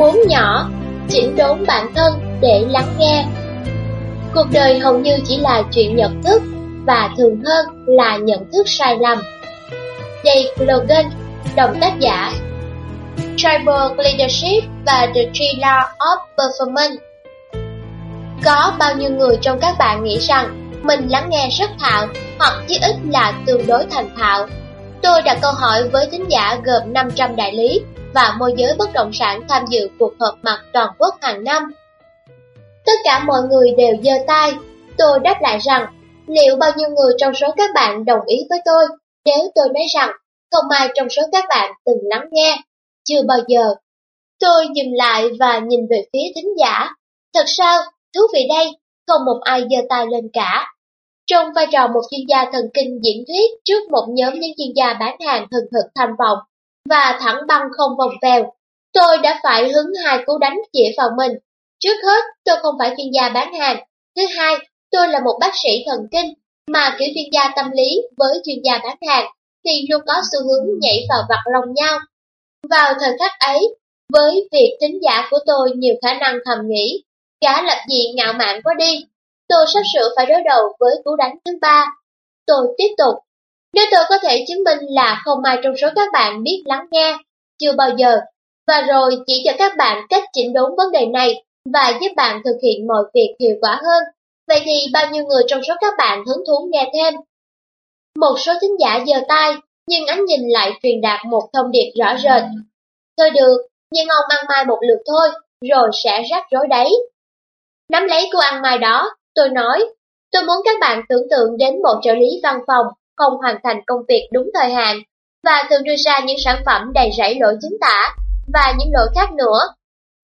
Bốn nhỏ, chỉnh đốn bản thân để lắng nghe. Cuộc đời hầu như chỉ là chuyện nhận thức, và thường hơn là nhận thức sai lầm. Dave Logan, đồng tác giả Tribal Leadership và The Three Law of Performance Có bao nhiêu người trong các bạn nghĩ rằng mình lắng nghe rất thạo hoặc chí ít là tương đối thành thạo? Tôi đặt câu hỏi với thính giả gồm 500 đại lý và môi giới bất động sản tham dự cuộc họp mặt toàn quốc hàng năm. Tất cả mọi người đều giơ tay. Tôi đáp lại rằng, liệu bao nhiêu người trong số các bạn đồng ý với tôi nếu tôi nói rằng không ai trong số các bạn từng lắng nghe? Chưa bao giờ. Tôi dừng lại và nhìn về phía thính giả. Thật sao, thú vị đây, không một ai giơ tay lên cả. Trong vai trò một chuyên gia thần kinh diễn thuyết trước một nhóm những chuyên gia bán hàng hừng hực tham vọng, và thẳng băng không vòng vèo. Tôi đã phải hứng hai cú đánh chĩa vào mình. Trước hết, tôi không phải chuyên gia bán hàng. Thứ hai, tôi là một bác sĩ thần kinh, mà kiểu chuyên gia tâm lý với chuyên gia bán hàng thì luôn có xu hướng nhảy vào vặt lòng nhau. Vào thời khắc ấy, với việc tính giả của tôi nhiều khả năng thầm nghĩ, gã lập dị ngạo mạn quá đi, tôi sắp sửa phải đối đầu với cú đánh thứ ba. Tôi tiếp tục, nếu tôi có thể chứng minh là không ai trong số các bạn biết lắng nghe, chưa bao giờ, và rồi chỉ cho các bạn cách chỉnh đốn vấn đề này và giúp bạn thực hiện mọi việc hiệu quả hơn, vậy thì bao nhiêu người trong số các bạn hứng thú nghe thêm? Một số thính giả giơ tay, nhưng ánh nhìn lại truyền đạt một thông điệp rõ rệt. Thôi được, nhưng ông ăn mai một lượt thôi, rồi sẽ rắc rối đấy. Nắm lấy cô ăn mai đó, tôi nói, tôi muốn các bạn tưởng tượng đến một trợ lý văn phòng không hoàn thành công việc đúng thời hạn, và thường đưa ra những sản phẩm đầy rẫy lỗi chính tả, và những lỗi khác nữa.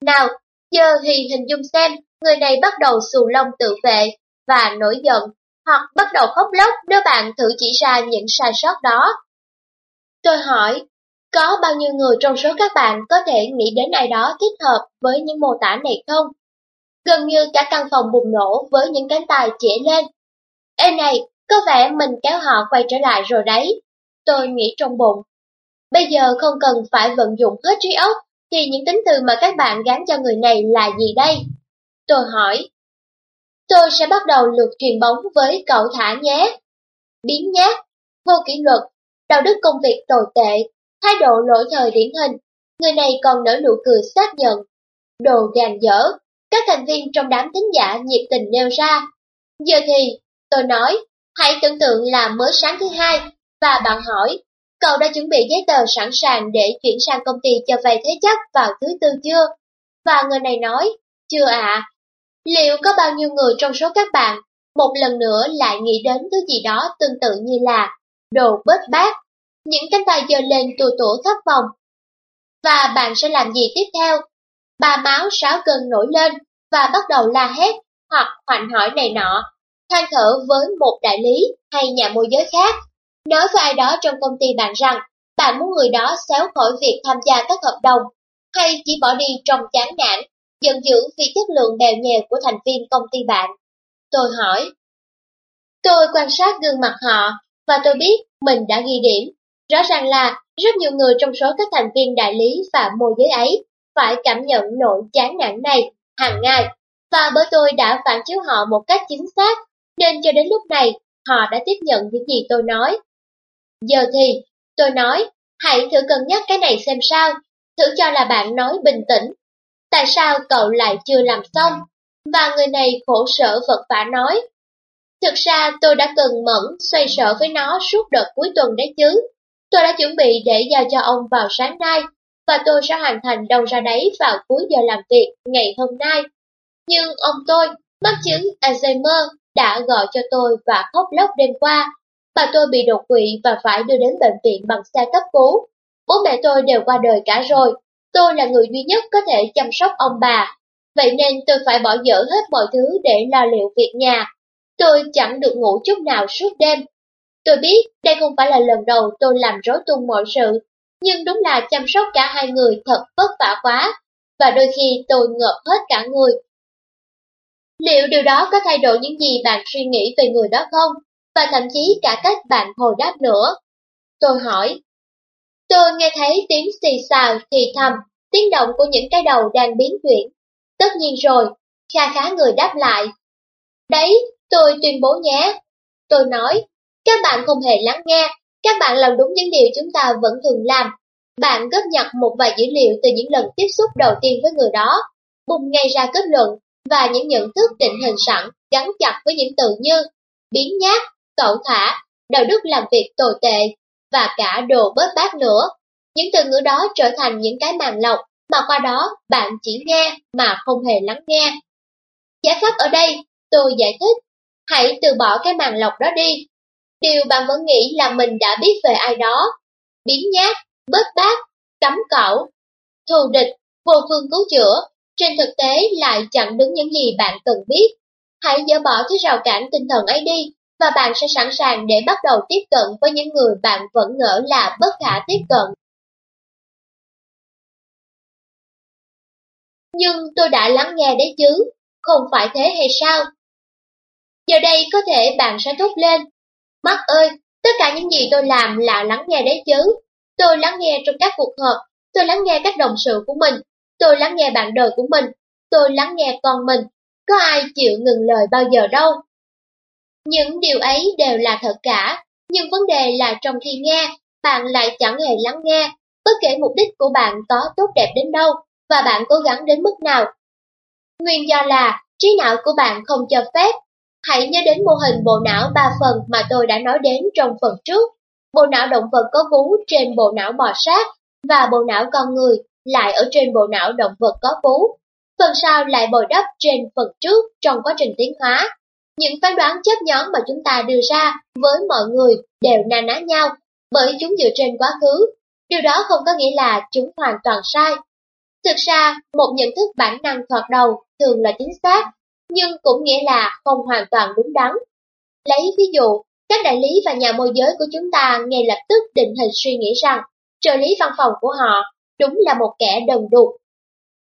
Nào, giờ thì hình dung xem, người này bắt đầu xù lông tự vệ, và nổi giận, hoặc bắt đầu khóc lóc nếu bạn thử chỉ ra những sai sót đó. Tôi hỏi, có bao nhiêu người trong số các bạn có thể nghĩ đến ai đó thích hợp với những mô tả này không? Gần như cả căn phòng bùng nổ với những cánh tay chĩa lên. Ê này, có vẻ mình kéo họ quay trở lại rồi đấy. Tôi nghĩ trong bụng. Bây giờ không cần phải vận dụng hết trí óc, thì những tính từ mà các bạn gắn cho người này là gì đây? Tôi hỏi. Tôi sẽ bắt đầu lượt truyền bóng với cậu thả nhé. Biến nhát, vô kỷ luật, đạo đức công việc tồi tệ, thái độ lỗi thời điển hình. Người này còn nở nụ cười xác nhận. Đồ gàn dở, các thành viên trong đám thính giả nhiệt tình nêu ra. Giờ thì, tôi nói, hãy tưởng tượng là mới sáng thứ hai, và bạn hỏi, cậu đã chuẩn bị giấy tờ sẵn sàng để chuyển sang công ty cho vay thế chấp vào thứ tư chưa? Và người này nói, chưa ạ. Liệu có bao nhiêu người trong số các bạn một lần nữa lại nghĩ đến thứ gì đó tương tự như là đồ bết bát, những cánh tay giơ lên tù tủ thất vọng Và bạn sẽ làm gì tiếp theo? Bà máu sáu cơn nổi lên và bắt đầu la hét hoặc hoành hỏi này nọ, than thở với một đại lý hay nhà môi giới khác. Nói với ai đó trong công ty bạn rằng bạn muốn người đó xéo khỏi việc tham gia các hợp đồng hay chỉ bỏ đi trong chán nản, giận dữ vì chất lượng bèo nhèo của thành viên công ty bạn. Tôi hỏi. Tôi quan sát gương mặt họ và tôi biết mình đã ghi điểm. Rõ ràng là rất nhiều người trong số các thành viên đại lý và môi giới ấy phải cảm nhận nỗi chán nản này hàng ngày, và bởi tôi đã phản chiếu họ một cách chính xác, nên cho đến lúc này họ đã tiếp nhận những gì tôi nói. Giờ thì, tôi nói, hãy thử cân nhắc cái này xem sao, thử cho là bạn nói bình tĩnh. Tại sao cậu lại chưa làm xong? Và người này khổ sở vật vả nói. Thực ra tôi đã cần mẫn xoay sở với nó suốt đợt cuối tuần đấy chứ. Tôi đã chuẩn bị để giao cho ông vào sáng nay, và tôi sẽ hoàn thành đâu ra đấy vào cuối giờ làm việc ngày hôm nay. Nhưng ông tôi, mắc chứng Alzheimer, đã gọi cho tôi và khóc lóc đêm qua. Bà tôi bị đột quỵ và phải đưa đến bệnh viện bằng xe cấp cứu. Bố mẹ tôi đều qua đời cả rồi, tôi là người duy nhất có thể chăm sóc ông bà. Vậy nên tôi phải bỏ dở hết mọi thứ để lo liệu việc nhà. Tôi chẳng được ngủ chút nào suốt đêm. Tôi biết đây không phải là lần đầu tôi làm rối tung mọi sự, nhưng đúng là chăm sóc cả hai người thật vất vả quá, và đôi khi tôi ngợp hết cả người. Liệu điều đó có thay đổi những gì bạn suy nghĩ về người đó không? Và thậm chí cả cách bạn hồi đáp nữa. Tôi hỏi. Tôi nghe thấy tiếng xì xào thì thầm, tiếng động của những cái đầu đang biến chuyển. Tất nhiên rồi, kha khá người đáp lại. Đấy, tôi tuyên bố nhé. Tôi nói, các bạn không hề lắng nghe, các bạn làm đúng những điều chúng ta vẫn thường làm. Bạn góp nhặt một vài dữ liệu từ những lần tiếp xúc đầu tiên với người đó, bùng ngay ra kết luận và những nhận thức định hình sẵn gắn chặt với những từ như biến nhát, cậu thả, đạo đức làm việc tồi tệ và cả đồ bớt bát nữa. Những từ ngữ đó trở thành những cái màng lọc mà qua đó bạn chỉ nghe mà không hề lắng nghe. Giải pháp ở đây, tôi giải thích, hãy từ bỏ cái màng lọc đó đi. Điều bạn vẫn nghĩ là mình đã biết về ai đó, biến nhát, bớt bát, cấm cẩu, thù địch, vô phương cứu chữa, trên thực tế lại chẳng đứng những gì bạn cần biết. Hãy dỡ bỏ thứ rào cản tinh thần ấy đi, và bạn sẽ sẵn sàng để bắt đầu tiếp cận với những người bạn vẫn ngỡ là bất khả tiếp cận. Nhưng tôi đã lắng nghe đấy chứ, không phải thế hay sao? Giờ đây có thể bạn sẽ thốt lên. Mắt ơi, tất cả những gì tôi làm là lắng nghe đấy chứ. Tôi lắng nghe trong các cuộc họp, tôi lắng nghe các đồng sự của mình, tôi lắng nghe bạn đời của mình, tôi lắng nghe con mình. Có ai chịu ngừng lời bao giờ đâu. Những điều ấy đều là thật cả, nhưng vấn đề là trong khi nghe, bạn lại chẳng hề lắng nghe, bất kể mục đích của bạn có tốt đẹp đến đâu và bạn cố gắng đến mức nào. Nguyên do là trí não của bạn không cho phép. Hãy nhớ đến mô hình bộ não ba phần mà tôi đã nói đến trong phần trước. Bộ não động vật có vú trên bộ não bò sát và bộ não con người lại ở trên bộ não động vật có vú. Phần sau lại bồi đắp trên phần trước trong quá trình tiến hóa. Những phán đoán chớp nhóm mà chúng ta đưa ra với mọi người đều na ná nhau bởi chúng dựa trên quá khứ. Điều đó không có nghĩa là chúng hoàn toàn sai. Thực ra, một nhận thức bản năng thoạt đầu thường là chính xác, nhưng cũng nghĩa là không hoàn toàn đúng đắn. Lấy ví dụ, các đại lý và nhà môi giới của chúng ta ngay lập tức định hình suy nghĩ rằng trợ lý văn phòng của họ đúng là một kẻ đần đục.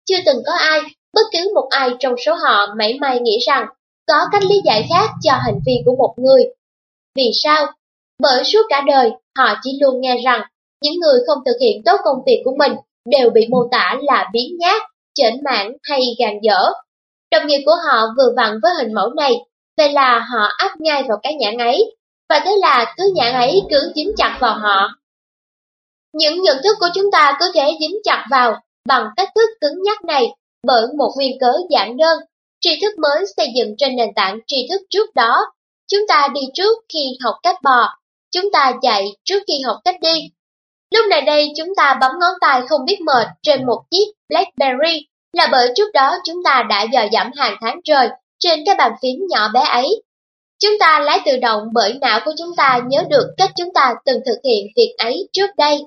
Chưa từng có ai, bất cứ một ai trong số họ mảy may nghĩ rằng có cách lý giải khác cho hành vi của một người. Vì sao? Bởi suốt cả đời, họ chỉ luôn nghe rằng những người không thực hiện tốt công việc của mình đều bị mô tả là biến nhát, chểnh mảng hay gàn dở. Đồng nghiệp của họ vừa vặn với hình mẫu này, vậy là họ áp ngay vào cái nhãn ấy, và thế là cứ nhãn ấy cứ dính chặt vào họ. Những nhận thức của chúng ta có thể dính chặt vào bằng cách thức cứng nhắc này bởi một nguyên cớ giản đơn Tri thức mới xây dựng trên nền tảng tri thức trước đó. Chúng ta đi trước khi học cách bò, chúng ta chạy trước khi học cách đi. Lúc này đây chúng ta bấm ngón tay không biết mệt trên một chiếc BlackBerry là bởi trước đó chúng ta đã dò dẫm hàng tháng trời trên cái bàn phím nhỏ bé ấy. Chúng ta lái tự động bởi não của chúng ta nhớ được cách chúng ta từng thực hiện việc ấy trước đây.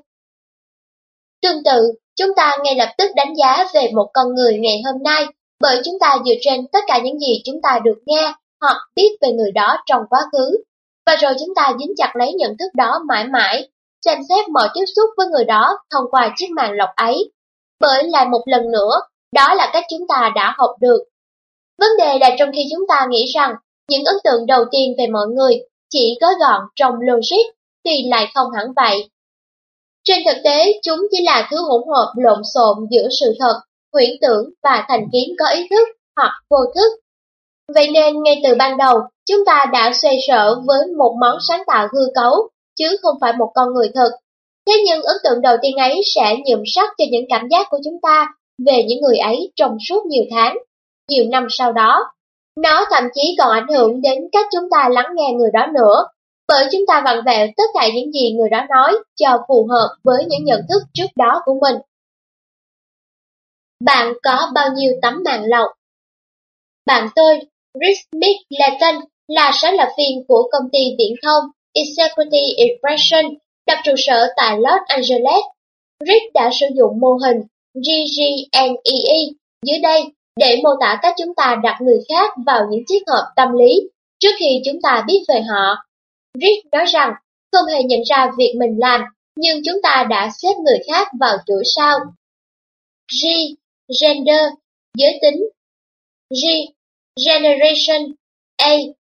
Tương tự, chúng ta ngay lập tức đánh giá về một con người ngày hôm nay bởi chúng ta dựa trên tất cả những gì chúng ta được nghe hoặc biết về người đó trong quá khứ. Và rồi chúng ta dính chặt lấy nhận thức đó mãi mãi, xem xét mọi tiếp xúc với người đó thông qua chiếc màn lọc ấy. Bởi lại một lần nữa, đó là cách chúng ta đã học được. Vấn đề là trong khi chúng ta nghĩ rằng những ấn tượng đầu tiên về mọi người chỉ gói gọn trong logic thì lại không hẳn vậy. Trên thực tế, chúng chỉ là thứ hỗn hợp lộn xộn giữa sự thật huyễn tưởng và thành kiến có ý thức hoặc vô thức. Vậy nên ngay từ ban đầu, chúng ta đã xoay sở với một món sáng tạo hư cấu, chứ không phải một con người thực. Thế nhưng ấn tượng đầu tiên ấy sẽ nhuộm sắc cho những cảm giác của chúng ta về những người ấy trong suốt nhiều tháng, nhiều năm sau đó. Nó thậm chí còn ảnh hưởng đến cách chúng ta lắng nghe người đó nữa, bởi chúng ta vặn vẹo tất cả những gì người đó nói cho phù hợp với những nhận thức trước đó của mình. Bạn có bao nhiêu tấm màn lọc? Bạn tôi, Rick Mick Layton, là sáng lập viên của công ty viễn thông Executive Impression, đặt trụ sở tại Los Angeles. Rick đã sử dụng mô hình GGNEE dưới đây để mô tả cách chúng ta đặt người khác vào những chiếc hộp tâm lý trước khi chúng ta biết về họ. Rick nói rằng không hề nhận ra việc mình làm, nhưng chúng ta đã xếp người khác vào chỗ sau. G gender, giới tính. G, generation. A,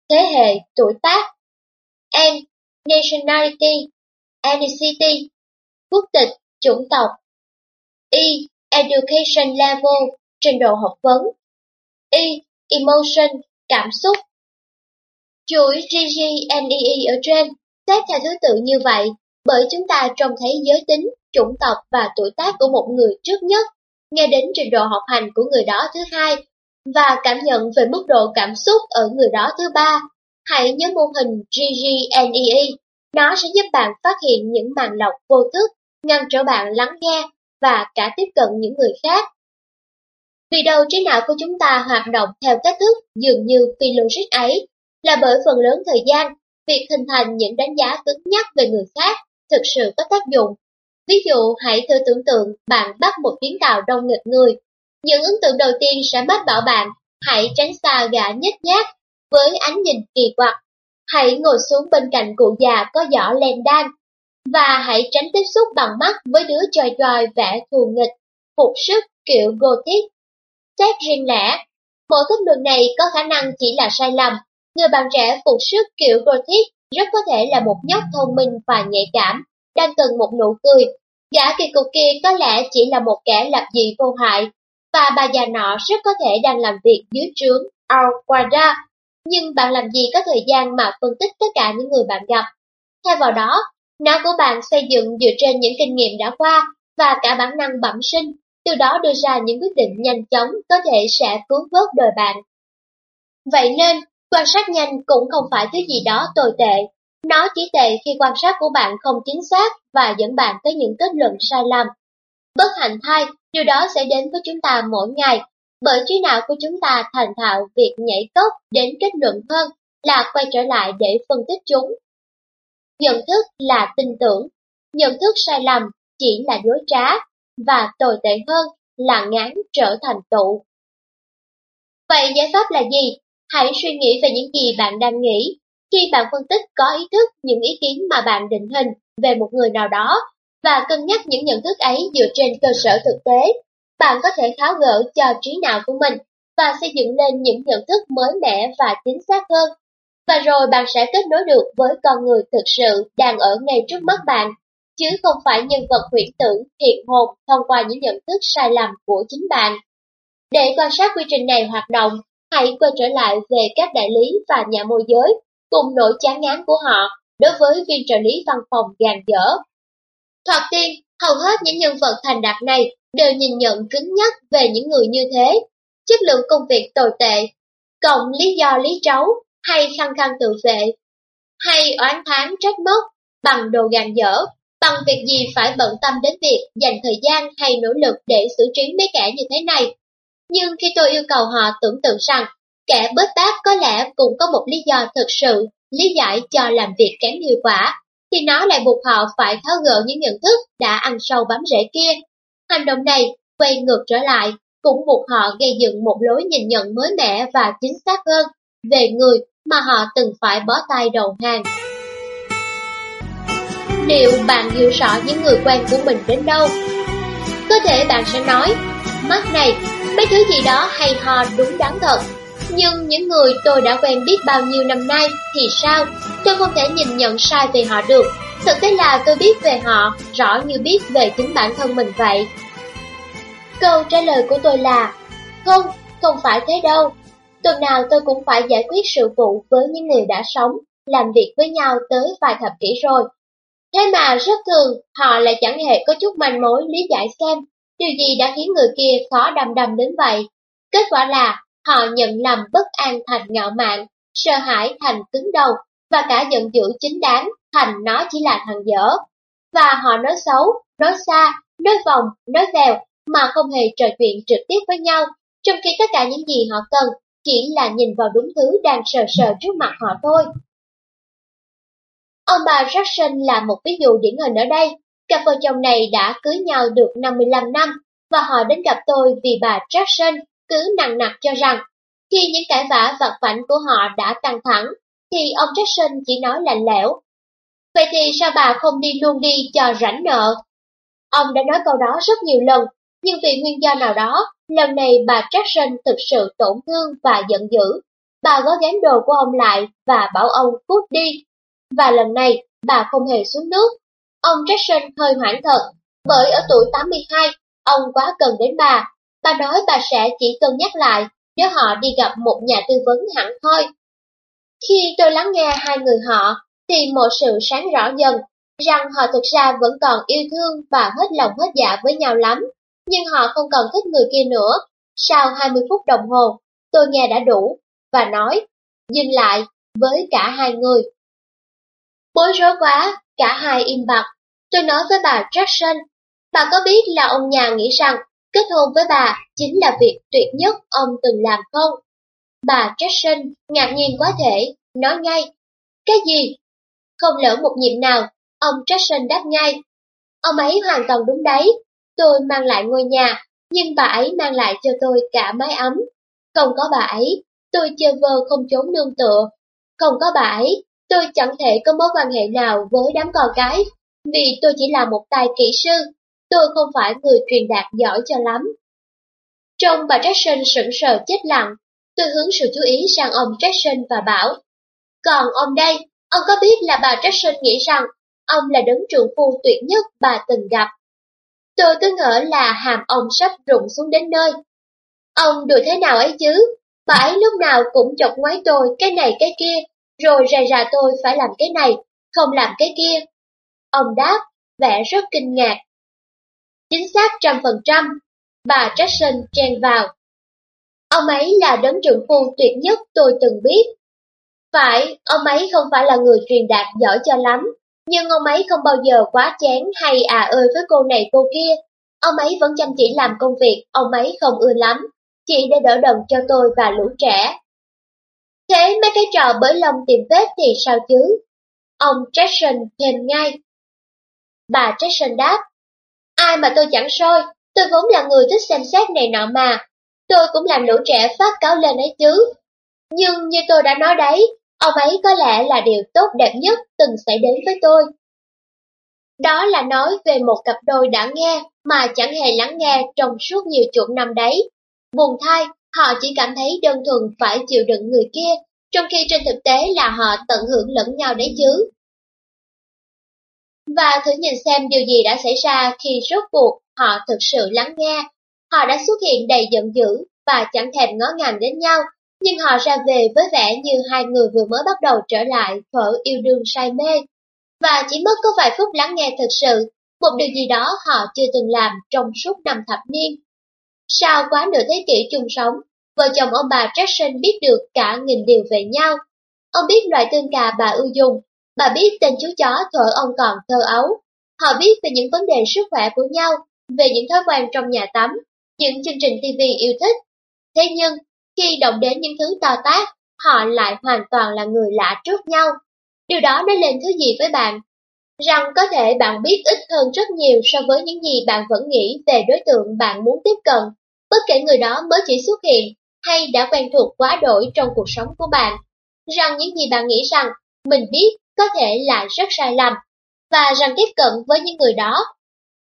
thế hệ, tuổi tác. N, nationality, ethnicity, quốc tịch, chủng tộc. E, Education level, trình độ học vấn. E. Emotion, cảm xúc. Chuỗi GGNEE ở trên xếp theo thứ tự như vậy bởi chúng ta trông thấy giới tính, chủng tộc và tuổi tác của một người trước nhất, nghe đến trình độ học hành của người đó thứ hai, và cảm nhận về mức độ cảm xúc ở người đó thứ ba. Hãy nhớ mô hình GGNEE, nó sẽ giúp bạn phát hiện những màn lọc vô thức, ngăn trở bạn lắng nghe và cả tiếp cận những người khác. Vì đầu trí não của chúng ta hoạt động theo cách thức dường như phi logic ấy, là bởi phần lớn thời gian, việc hình thành những đánh giá cứng nhắc về người khác thực sự có tác dụng. Ví dụ, hãy thử tưởng tượng bạn bắt một chuyến tàu đông nghịch người. Những ấn tượng đầu tiên sẽ mách bảo bạn, hãy tránh xa gã nhếch nhác, với ánh nhìn kỳ quặc. Hãy ngồi xuống bên cạnh cụ già có giỏ len đan, và hãy tránh tiếp xúc bằng mắt với đứa chòi chòi vẽ thù nghịch, phục sức kiểu Gothic. Xét riêng lẻ, mỗi thức đường này có khả năng chỉ là sai lầm. Người bạn trẻ phục sức kiểu Gothic rất có thể là một nhóc thông minh và nhạy cảm, đang cần một nụ cười. Gã kỳ cục kia có lẽ chỉ là một kẻ lập dị vô hại, và bà già nọ rất có thể đang làm việc dưới trướng Al Quadra. Nhưng bạn làm gì có thời gian mà phân tích tất cả những người bạn gặp? Thay vào đó, não của bạn xây dựng dựa trên những kinh nghiệm đã qua và cả bản năng bẩm sinh, từ đó đưa ra những quyết định nhanh chóng có thể sẽ cứu vớt đời bạn. Vậy nên, Quan sát nhanh cũng không phải thứ gì đó tồi tệ. Nó chỉ tệ khi quan sát của bạn không chính xác và dẫn bạn tới những kết luận sai lầm. Bất hạnh thay, điều đó sẽ đến với chúng ta mỗi ngày, bởi trí não của chúng ta thành thạo việc nhảy cốc đến kết luận hơn là quay trở lại để phân tích chúng. Nhận thức là tin tưởng, nhận thức sai lầm chỉ là dối trá, và tồi tệ hơn là ngán trở thành tụ. Vậy giải pháp là gì? Hãy suy nghĩ về những gì bạn đang nghĩ. Khi bạn phân tích có ý thức những ý kiến mà bạn định hình về một người nào đó và cân nhắc những nhận thức ấy dựa trên cơ sở thực tế, bạn có thể tháo gỡ cho trí não của mình và xây dựng lên những nhận thức mới mẻ và chính xác hơn. Và rồi bạn sẽ kết nối được với con người thực sự đang ở ngay trước mắt bạn, chứ không phải nhân vật huyễn tưởng hiện hồn thông qua những nhận thức sai lầm của chính bạn. Để quan sát quy trình này hoạt động, hãy quay trở lại về các đại lý và nhà môi giới cùng nỗi chán ngán của họ đối với viên trợ lý văn phòng gàn dở. Thoạt tiên, hầu hết những nhân vật thành đạt này đều nhìn nhận cứng nhắc về những người như thế, chất lượng công việc tồi tệ, cộng lý do lý trấu hay khăng khăng tự vệ, hay oán thán trách móc bằng đồ gàn dở, bằng việc gì phải bận tâm đến việc dành thời gian hay nỗ lực để xử trí mấy kẻ như thế này nhưng khi tôi yêu cầu họ tưởng tượng rằng kẻ bớt bát có lẽ cũng có một lý do thực sự lý giải cho làm việc kém hiệu quả, thì nó lại buộc họ phải tháo gỡ những nhận thức đã ăn sâu bám rễ kia. Hành động này quay ngược trở lại cũng buộc họ gây dựng một lối nhìn nhận mới mẻ và chính xác hơn về người mà họ từng phải bó tay đầu hàng. Liệu bạn hiểu rõ những người quen của mình đến đâu? Có thể bạn sẽ nói, mắt này mấy thứ gì đó hay ho đúng đắn thật. Nhưng những người tôi đã quen biết bao nhiêu năm nay thì sao? Tôi không thể nhìn nhận sai về họ được. Thực tế là tôi biết về họ, rõ như biết về chính bản thân mình vậy. Câu trả lời của tôi là, không, không phải thế đâu. Tuần nào tôi cũng phải giải quyết sự vụ với những người đã sống, làm việc với nhau tới vài thập kỷ rồi. Thế mà rất thường, họ lại chẳng hề có chút manh mối lý giải xem Điều gì đã khiến người kia khó đầm đầm đến vậy? Kết quả là họ nhận lầm bất an thành ngạo mạn, sợ hãi thành cứng đầu, và cả giận dữ chính đáng thành nó chỉ là thằng dở. Và họ nói xấu, nói xa, nói vòng, nói vèo, mà không hề trò chuyện trực tiếp với nhau, trong khi tất cả những gì họ cần chỉ là nhìn vào đúng thứ đang sờ sờ trước mặt họ thôi. Ông bà Jackson là một ví dụ điển hình ở đây, Cặp vợ chồng này đã cưới nhau được 55 năm và họ đến gặp tôi vì bà Jackson cứ nặng nặc cho rằng khi những cãi vã vật vảnh của họ đã căng thẳng thì ông Jackson chỉ nói lạnh lẽo. Vậy thì sao bà không đi luôn đi cho rảnh nợ? Ông đã nói câu đó rất nhiều lần, nhưng vì nguyên do nào đó, lần này bà Jackson thực sự tổn thương và giận dữ. Bà gói gánh đồ của ông lại và bảo ông cút đi. Và lần này, bà không hề xuống nước Ông Jackson hơi hoảng thật, bởi ở tuổi 82, ông quá cần đến bà. Bà nói bà sẽ chỉ cân nhắc lại nếu họ đi gặp một nhà tư vấn hẳn thôi. Khi tôi lắng nghe hai người họ, thì một sự sáng rõ dần, rằng họ thực ra vẫn còn yêu thương và hết lòng hết dạ với nhau lắm, nhưng họ không còn thích người kia nữa. Sau 20 phút đồng hồ, tôi nghe đã đủ, và nói, dừng lại, với cả hai người. Bối rối quá, cả hai im bặt. Tôi nói với bà Jackson, bà có biết là ông nhà nghĩ rằng kết hôn với bà chính là việc tuyệt nhất ông từng làm không? Bà Jackson ngạc nhiên quá thể, nói ngay, cái gì? Không lỡ một nhịp nào, ông Jackson đáp ngay, ông ấy hoàn toàn đúng đấy, tôi mang lại ngôi nhà, nhưng bà ấy mang lại cho tôi cả mái ấm. Không có bà ấy, tôi chơi vơ không trốn nương tựa. Không có bà ấy, tôi chẳng thể có mối quan hệ nào với đám con cái, vì tôi chỉ là một tài kỹ sư, tôi không phải người truyền đạt giỏi cho lắm. Trong bà Jackson sững sờ chết lặng, tôi hướng sự chú ý sang ông Jackson và bảo, còn ông đây, ông có biết là bà Jackson nghĩ rằng ông là đấng trượng phu tuyệt nhất bà từng gặp. Tôi cứ ngỡ là hàm ông sắp rụng xuống đến nơi. Ông đùa thế nào ấy chứ, bà ấy lúc nào cũng chọc ngoái tôi cái này cái kia, rồi rầy rà tôi phải làm cái này, không làm cái kia. Ông đáp, vẻ rất kinh ngạc. Chính xác trăm phần trăm, bà Jackson chen vào. Ông ấy là đấng trưởng phu tuyệt nhất tôi từng biết. Phải, ông ấy không phải là người truyền đạt giỏi cho lắm, nhưng ông ấy không bao giờ quá chén hay à ơi với cô này cô kia. Ông ấy vẫn chăm chỉ làm công việc ông ấy không ưa lắm, chỉ để đỡ đần cho tôi và lũ trẻ. Thế mấy cái trò bới lông tìm vết thì sao chứ? Ông Jackson thêm ngay. Bà Jackson đáp, ai mà tôi chẳng soi, tôi vốn là người thích xem xét này nọ mà, tôi cũng làm lũ trẻ phát cáo lên ấy chứ. Nhưng như tôi đã nói đấy, ông ấy có lẽ là điều tốt đẹp nhất từng xảy đến với tôi. Đó là nói về một cặp đôi đã nghe mà chẳng hề lắng nghe trong suốt nhiều chục năm đấy. Buồn thay, họ chỉ cảm thấy đơn thuần phải chịu đựng người kia, trong khi trên thực tế là họ tận hưởng lẫn nhau đấy chứ. Và thử nhìn xem điều gì đã xảy ra khi rốt cuộc họ thực sự lắng nghe. Họ đã xuất hiện đầy giận dữ và chẳng thèm ngó ngàng đến nhau, nhưng họ ra về với vẻ như hai người vừa mới bắt đầu trở lại thuở yêu đương say mê. Và chỉ mất có vài phút lắng nghe thực sự, một điều gì đó họ chưa từng làm trong suốt năm thập niên. Sau quá nửa thế kỷ chung sống, vợ chồng ông bà Jackson biết được cả nghìn điều về nhau. Ông biết loại tương cà bà ưu dùng, bà biết tên chú chó thuở ông còn thơ ấu. Họ biết về những vấn đề sức khỏe của nhau, về những thói quen trong nhà tắm, những chương trình TV yêu thích. Thế nhưng, khi động đến những thứ to tác, họ lại hoàn toàn là người lạ trước nhau. Điều đó nói lên thứ gì với bạn? Rằng có thể bạn biết ít hơn rất nhiều so với những gì bạn vẫn nghĩ về đối tượng bạn muốn tiếp cận, bất kể người đó mới chỉ xuất hiện hay đã quen thuộc quá đổi trong cuộc sống của bạn. Rằng những gì bạn nghĩ rằng mình biết có thể là rất sai lầm, và rằng tiếp cận với những người đó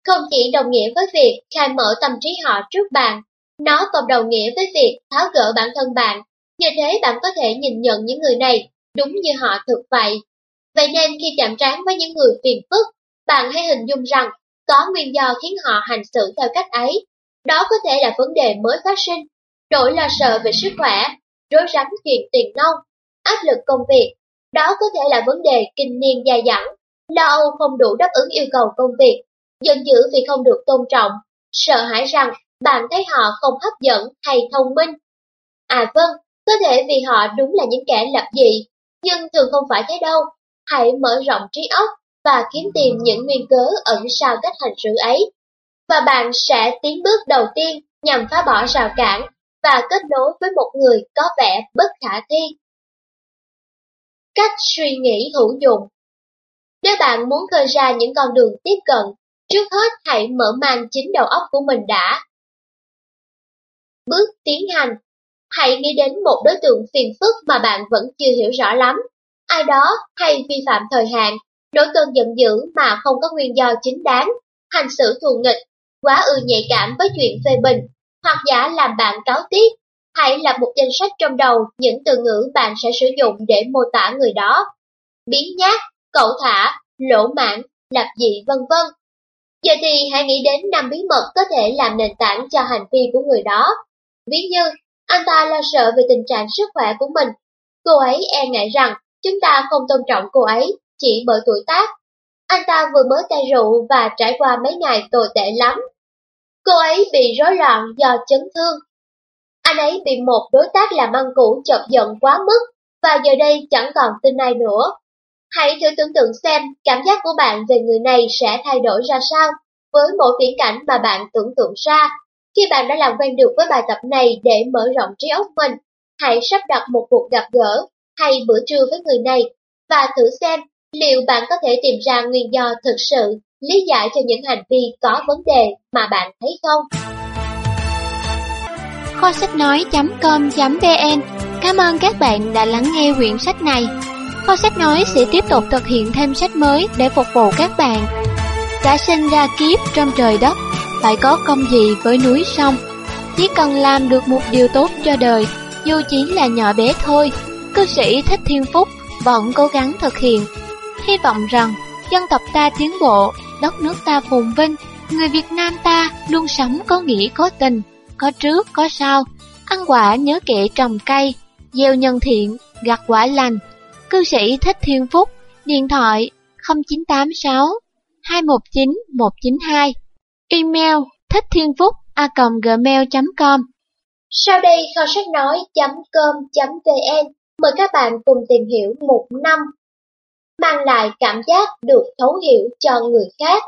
không chỉ đồng nghĩa với việc khai mở tâm trí họ trước bạn, nó còn đồng nghĩa với việc tháo gỡ bản thân bạn. Như thế bạn có thể nhìn nhận những người này đúng như họ thực vậy. Vậy nên khi chạm trán với những người phiền phức, bạn hãy hình dung rằng có nguyên do khiến họ hành xử theo cách ấy. Đó có thể là vấn đề mới phát sinh, nỗi lo sợ về sức khỏe, rối rắm chuyện tiền nông, áp lực công việc. Đó có thể là vấn đề kinh niên dài dẳng, lo âu không đủ đáp ứng yêu cầu công việc, giận dữ vì không được tôn trọng, sợ hãi rằng bạn thấy họ không hấp dẫn hay thông minh. À vâng, có thể vì họ đúng là những kẻ lập dị, nhưng thường không phải thế đâu. Hãy mở rộng trí óc và kiếm tìm những nguyên cớ ẩn sau cách hành xử ấy. Và bạn sẽ tiến bước đầu tiên nhằm phá bỏ rào cản và kết nối với một người có vẻ bất khả thi. Cách suy nghĩ hữu dụng Nếu bạn muốn khơi ra những con đường tiếp cận, trước hết hãy mở mang chính đầu óc của mình đã. Bước tiến hành Hãy nghĩ đến một đối tượng phiền phức mà bạn vẫn chưa hiểu rõ lắm. Ai đó hay vi phạm thời hạn, nổi cơn giận dữ mà không có nguyên do chính đáng, hành xử thù nghịch, quá ư nhạy cảm với chuyện phê bình, hoặc giả làm bạn cáo tiếc. Hãy lập một danh sách trong đầu những từ ngữ bạn sẽ sử dụng để mô tả người đó. Biến nhát, cậu thả, lỗ mãn, lập dị vân vân. Giờ thì hãy nghĩ đến năm bí mật có thể làm nền tảng cho hành vi của người đó. Ví như, anh ta lo sợ về tình trạng sức khỏe của mình. Cô ấy e ngại rằng chúng ta không tôn trọng cô ấy chỉ bởi tuổi tác. Anh ta vừa mới cai rượu và trải qua mấy ngày tồi tệ lắm. Cô ấy bị rối loạn do chấn thương. Anh ấy bị một đối tác làm ăn cũ chọc giận quá mức và giờ đây chẳng còn tin ai nữa. Hãy thử tưởng tượng xem cảm giác của bạn về người này sẽ thay đổi ra sao với mỗi viễn cảnh mà bạn tưởng tượng ra. Khi bạn đã làm quen được với bài tập này để mở rộng trí óc mình, hãy sắp đặt một cuộc gặp gỡ hay bữa trưa với người này và thử xem liệu bạn có thể tìm ra nguyên do thực sự lý giải cho những hành vi có vấn đề mà bạn thấy không. Kho sách nói.com.vn Cảm ơn các bạn đã lắng nghe quyển sách này. Kho sách nói sẽ tiếp tục thực hiện thêm sách mới để phục vụ các bạn. Đã sinh ra kiếp trong trời đất, phải có công gì với núi sông. Chỉ cần làm được một điều tốt cho đời, dù chỉ là nhỏ bé thôi, cư sĩ Thích Thiên Phúc vẫn cố gắng thực hiện. Hy vọng rằng dân tộc ta tiến bộ, đất nước ta phồn vinh, người Việt Nam ta luôn sống có nghĩa có tình, có trước có sau, ăn quả nhớ kệ trồng cây, gieo nhân thiện, gặt quả lành. Cư sĩ Thích Thiên Phúc, điện thoại 0986 219 192, email thích thiên phúc a gmail.com. Sau đây kho sách nói.com.vn mời các bạn cùng tìm hiểu một năm mang lại cảm giác được thấu hiểu cho người khác.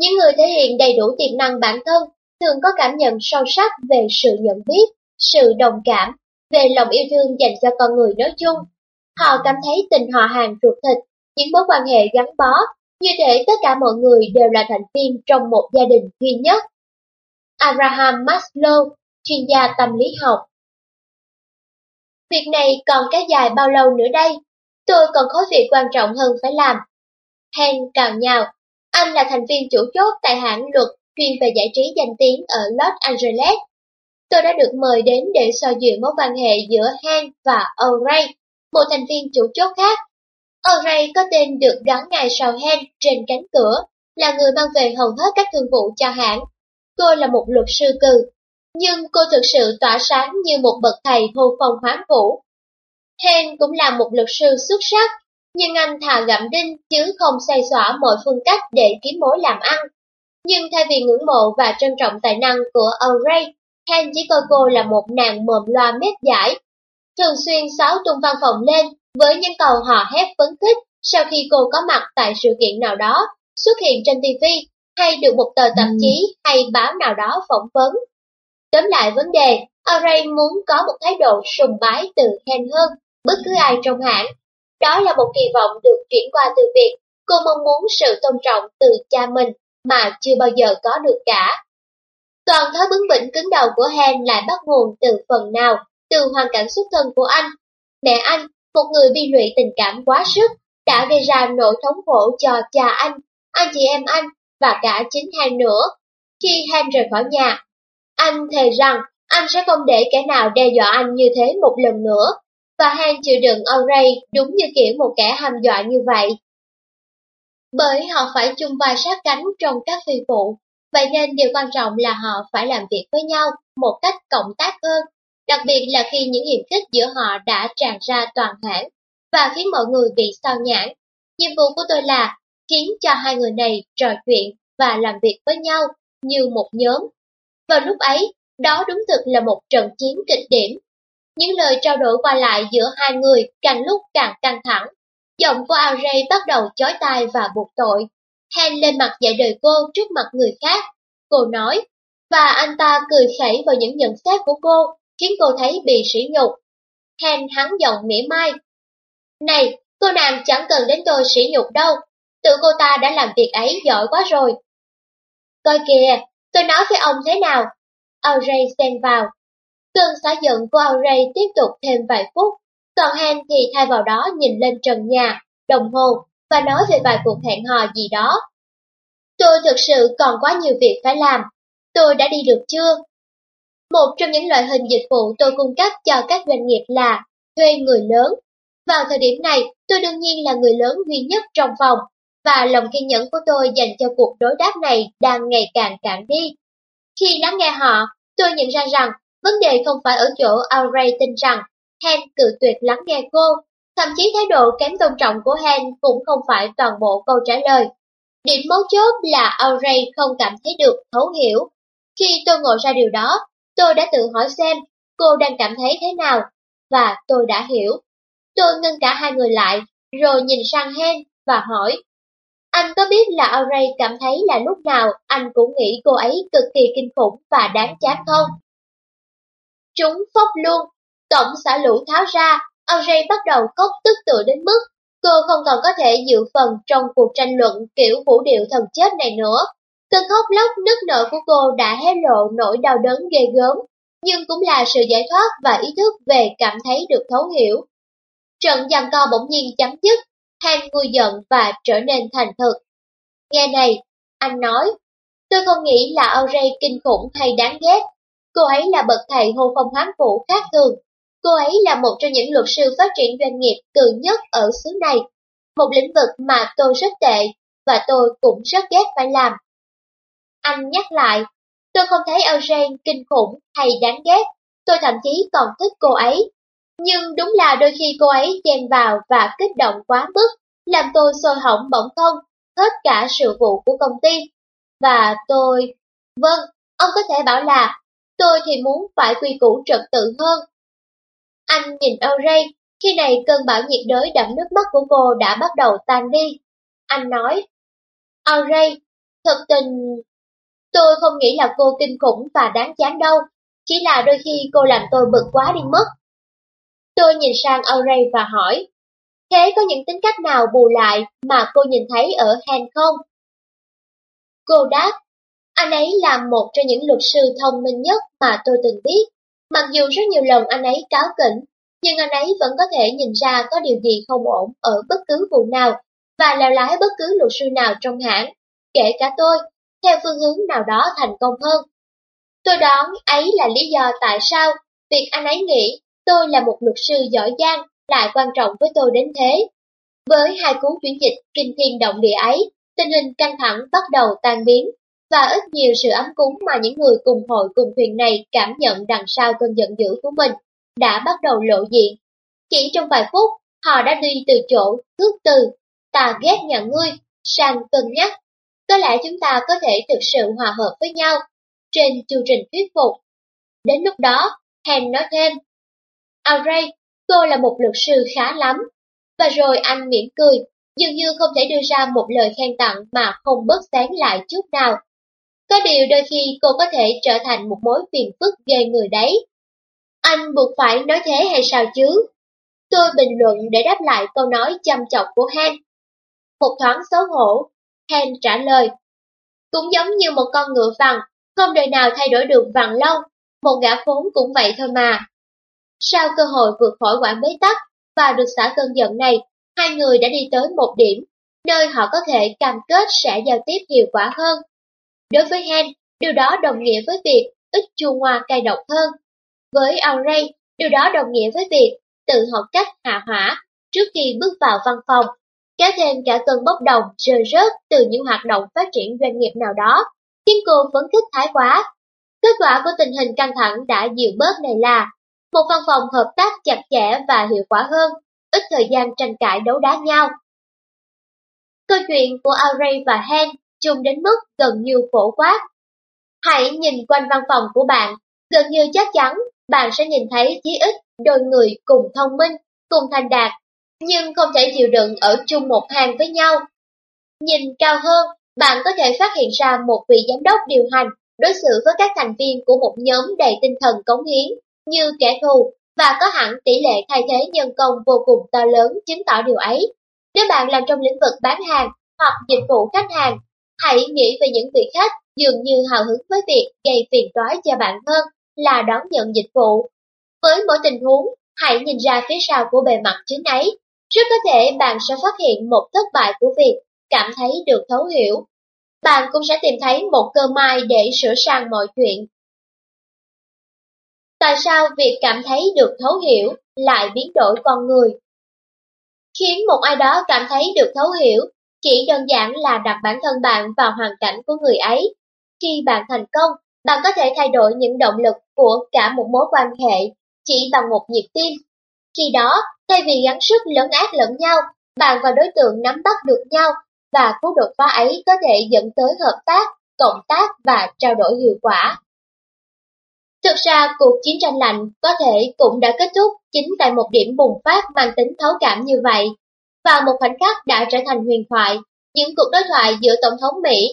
Những người thể hiện đầy đủ tiềm năng bản thân thường có cảm nhận sâu sắc về sự nhận biết, sự đồng cảm, về lòng yêu thương dành cho con người nói chung. Họ cảm thấy tình họ hàng ruột thịt, những mối quan hệ gắn bó, như thể tất cả mọi người đều là thành viên trong một gia đình duy nhất. Abraham Maslow, chuyên gia tâm lý học Việc này còn kéo dài bao lâu nữa đây? Tôi còn có việc quan trọng hơn phải làm. Hen cào nhào, anh là thành viên chủ chốt tại hãng luật chuyên về giải trí danh tiếng ở Los Angeles. Tôi đã được mời đến để so duyệt mối quan hệ giữa Han và O'Reilly, một thành viên chủ chốt khác. O'Reilly có tên được gắn ngay sau Han trên cánh cửa, là người mang về hầu hết các thương vụ cho hãng. Cô là một luật sư cừ, nhưng cô thực sự tỏa sáng như một bậc thầy hô phong hoán vũ. Han cũng là một luật sư xuất sắc, nhưng anh thà gặm đinh chứ không xoay xỏa mọi phương cách để kiếm mối làm ăn. Nhưng thay vì ngưỡng mộ và trân trọng tài năng của O'Reilly, Han chỉ coi cô là một nàng mồm loa mép giải. Thường xuyên sáo tung văn phòng lên với những câu hò hét phấn khích sau khi cô có mặt tại sự kiện nào đó, xuất hiện trên TV hay được một tờ tạp chí hay báo nào đó phỏng vấn. Tóm lại vấn đề, O'Reilly muốn có một thái độ sùng bái từ Han hơn bất cứ ai trong hãng. Đó là một kỳ vọng được chuyển qua từ việc cô mong muốn sự tôn trọng từ cha mình mà chưa bao giờ có được cả. Toàn thói bướng bỉnh cứng đầu của Hen lại bắt nguồn từ phần nào, từ hoàn cảnh xuất thân của anh. Mẹ anh, một người bi lụy tình cảm quá sức, đã gây ra nỗi thống khổ cho cha anh, anh chị em anh và cả chính Hen nữa. Khi Hen rời khỏi nhà, anh thề rằng anh sẽ không để kẻ nào đe dọa anh như thế một lần nữa, và Hen chịu đựng O'Reilly đúng như kiểu một kẻ hăm dọa như vậy. Bởi họ phải chung vai sát cánh trong các phi vụ, vậy nên điều quan trọng là họ phải làm việc với nhau một cách cộng tác hơn, đặc biệt là khi những hiểm khích giữa họ đã tràn ra toàn hãng và khiến mọi người bị sao nhãn. Nhiệm vụ của tôi là khiến cho hai người này trò chuyện và làm việc với nhau như một nhóm. Vào lúc ấy, đó đúng thực là một trận chiến kịch điểm những lời trao đổi qua lại giữa hai người càng lúc càng căng thẳng. Giọng của Audrey bắt đầu chói tai và buộc tội. Hen lên mặt dạy đời cô trước mặt người khác. Cô nói, và anh ta cười khẩy vào những nhận xét của cô, khiến cô thấy bị sỉ nhục. Hen hắn giọng mỉa mai. Này, cô nàng chẳng cần đến tôi sỉ nhục đâu, tự cô ta đã làm việc ấy giỏi quá rồi. Coi kìa, tôi nói với ông thế nào? Audrey xen vào, Cơn xả giận của Audrey tiếp tục thêm vài phút, còn Han thì thay vào đó nhìn lên trần nhà, đồng hồ và nói về vài cuộc hẹn hò gì đó. Tôi thực sự còn quá nhiều việc phải làm. Tôi đã đi được chưa? Một trong những loại hình dịch vụ tôi cung cấp cho các doanh nghiệp là thuê người lớn. Vào thời điểm này, tôi đương nhiên là người lớn duy nhất trong phòng, và lòng kiên nhẫn của tôi dành cho cuộc đối đáp này đang ngày càng cạn đi. Khi lắng nghe họ, tôi nhận ra rằng vấn đề không phải ở chỗ Aurey tin rằng Hen cự tuyệt lắng nghe cô, thậm chí thái độ kém tôn trọng của Hen cũng không phải toàn bộ câu trả lời. Điểm mấu chốt là Aurey không cảm thấy được thấu hiểu. Khi tôi ngộ ra điều đó, tôi đã tự hỏi xem cô đang cảm thấy thế nào, và tôi đã hiểu. Tôi ngưng cả hai người lại, rồi nhìn sang Hen và hỏi. Anh có biết là Aurey cảm thấy là lúc nào anh cũng nghĩ cô ấy cực kỳ kinh khủng và đáng chán không? Chúng phốc luôn, tổng xả lũ tháo ra, Audrey bắt đầu khóc tức tựa đến mức cô không còn có thể dự phần trong cuộc tranh luận kiểu vũ điệu thần chết này nữa. Cơn khóc lóc nức nở của cô đã hé lộ nỗi đau đớn ghê gớm, nhưng cũng là sự giải thoát và ý thức về cảm thấy được thấu hiểu. Trận giằng co bỗng nhiên chấm dứt, Han nguôi giận và trở nên thành thực. Nghe này, anh nói, tôi không nghĩ là Audrey kinh khủng hay đáng ghét. Cô ấy là bậc thầy hô phong hoán vũ khác thường. Cô ấy là một trong những luật sư phát triển doanh nghiệp cường nhất ở xứ này. Một lĩnh vực mà tôi rất tệ và tôi cũng rất ghét phải làm. Anh nhắc lại, tôi không thấy Eugene kinh khủng hay đáng ghét, tôi thậm chí còn thích cô ấy. Nhưng đúng là đôi khi cô ấy chen vào và kích động quá mức, làm tôi sôi hỏng bỗng không, hết cả sự vụ của công ty. Và tôi... Vâng, ông có thể bảo là, tôi thì muốn phải quy củ trật tự hơn. Anh nhìn Audrey, khi này cơn bão nhiệt đới đẫm nước mắt của cô đã bắt đầu tan đi. Anh nói, ờ, Audrey, thật tình Tôi không nghĩ là cô kinh khủng và đáng chán đâu, chỉ là đôi khi cô làm tôi bực quá đi mất. Tôi nhìn sang ờ Audrey và hỏi, thế có những tính cách nào bù lại mà cô nhìn thấy ở Han không? Cô đáp, anh ấy là một trong những luật sư thông minh nhất mà tôi từng biết. Mặc dù rất nhiều lần anh ấy cáo kỉnh, nhưng anh ấy vẫn có thể nhìn ra có điều gì không ổn ở bất cứ vụ nào và lèo lái bất cứ luật sư nào trong hãng, kể cả tôi, theo phương hướng nào đó thành công hơn. Tôi đoán ấy là lý do tại sao việc anh ấy nghĩ tôi là một luật sư giỏi giang lại quan trọng với tôi đến thế. Với hai cú chuyển dịch kinh thiên động địa ấy, tình hình căng thẳng bắt đầu tan biến, và ít nhiều sự ấm cúng mà những người cùng hội cùng thuyền này cảm nhận đằng sau cơn giận dữ của mình đã bắt đầu lộ diện. Chỉ trong vài phút, họ đã đi từ chỗ thước từ, ta ghét nhà ngươi, sang cân nhắc, có lẽ chúng ta có thể thực sự hòa hợp với nhau trên chương trình thuyết phục. Đến lúc đó, Hen nói thêm, Auray, cô là một luật sư khá lắm. Và rồi anh mỉm cười, dường như không thể đưa ra một lời khen tặng mà không bớt sáng lại chút nào. Có điều đôi khi cô có thể trở thành một mối phiền phức ghê người đấy. Anh buộc phải nói thế hay sao chứ? Tôi bình luận để đáp lại câu nói chăm chọc của Han. Một thoáng xấu hổ, Han trả lời. Cũng giống như một con ngựa vằn, không đời nào thay đổi được vằn lâu, một gã phốn cũng vậy thôi mà. Sau cơ hội vượt khỏi quãng bế tắc và được xả cơn giận này, hai người đã đi tới một điểm, nơi họ có thể cam kết sẽ giao tiếp hiệu quả hơn. Đối với Hen, điều đó đồng nghĩa với việc ít chua ngoa cay độc hơn. Với Aurey, điều đó đồng nghĩa với việc tự học cách hạ hỏa trước khi bước vào văn phòng kéo thêm cả cơn bốc đồng rơi rớt từ những hoạt động phát triển doanh nghiệp nào đó, khiến cô phấn khích thái quá. Kết quả của tình hình căng thẳng đã dịu bớt này là một văn phòng hợp tác chặt chẽ và hiệu quả hơn, ít thời gian tranh cãi đấu đá nhau. Câu chuyện của Aurey và Hen chung đến mức gần như phổ quát. Hãy nhìn quanh văn phòng của bạn, gần như chắc chắn bạn sẽ nhìn thấy chí ít đôi người cùng thông minh, cùng thành đạt nhưng không thể chịu đựng ở chung một hàng với nhau. Nhìn cao hơn, bạn có thể phát hiện ra một vị giám đốc điều hành đối xử với các thành viên của một nhóm đầy tinh thần cống hiến như kẻ thù và có hẳn tỷ lệ thay thế nhân công vô cùng to lớn chứng tỏ điều ấy. Nếu bạn làm trong lĩnh vực bán hàng hoặc dịch vụ khách hàng, hãy nghĩ về những vị khách dường như hào hứng với việc gây phiền toái cho bạn hơn là đón nhận dịch vụ. Với mỗi tình huống, hãy nhìn ra phía sau của bề mặt chính ấy rất có thể bạn sẽ phát hiện một thất bại của việc cảm thấy được thấu hiểu. Bạn cũng sẽ tìm thấy một cơ may để sửa sang mọi chuyện. Tại sao việc cảm thấy được thấu hiểu lại biến đổi con người? Khiến một ai đó cảm thấy được thấu hiểu chỉ đơn giản là đặt bản thân bạn vào hoàn cảnh của người ấy. Khi bạn thành công, bạn có thể thay đổi những động lực của cả một mối quan hệ chỉ bằng một nhịp tim. Khi đó, thay vì gắng sức lấn át lẫn nhau, bạn và đối tượng nắm bắt được nhau và cú đột phá ấy có thể dẫn tới hợp tác, cộng tác và trao đổi hiệu quả. Thực ra, cuộc chiến tranh lạnh có thể cũng đã kết thúc chính tại một điểm bùng phát mang tính thấu cảm như vậy. Và một khoảnh khắc đã trở thành huyền thoại, những cuộc đối thoại giữa Tổng thống Mỹ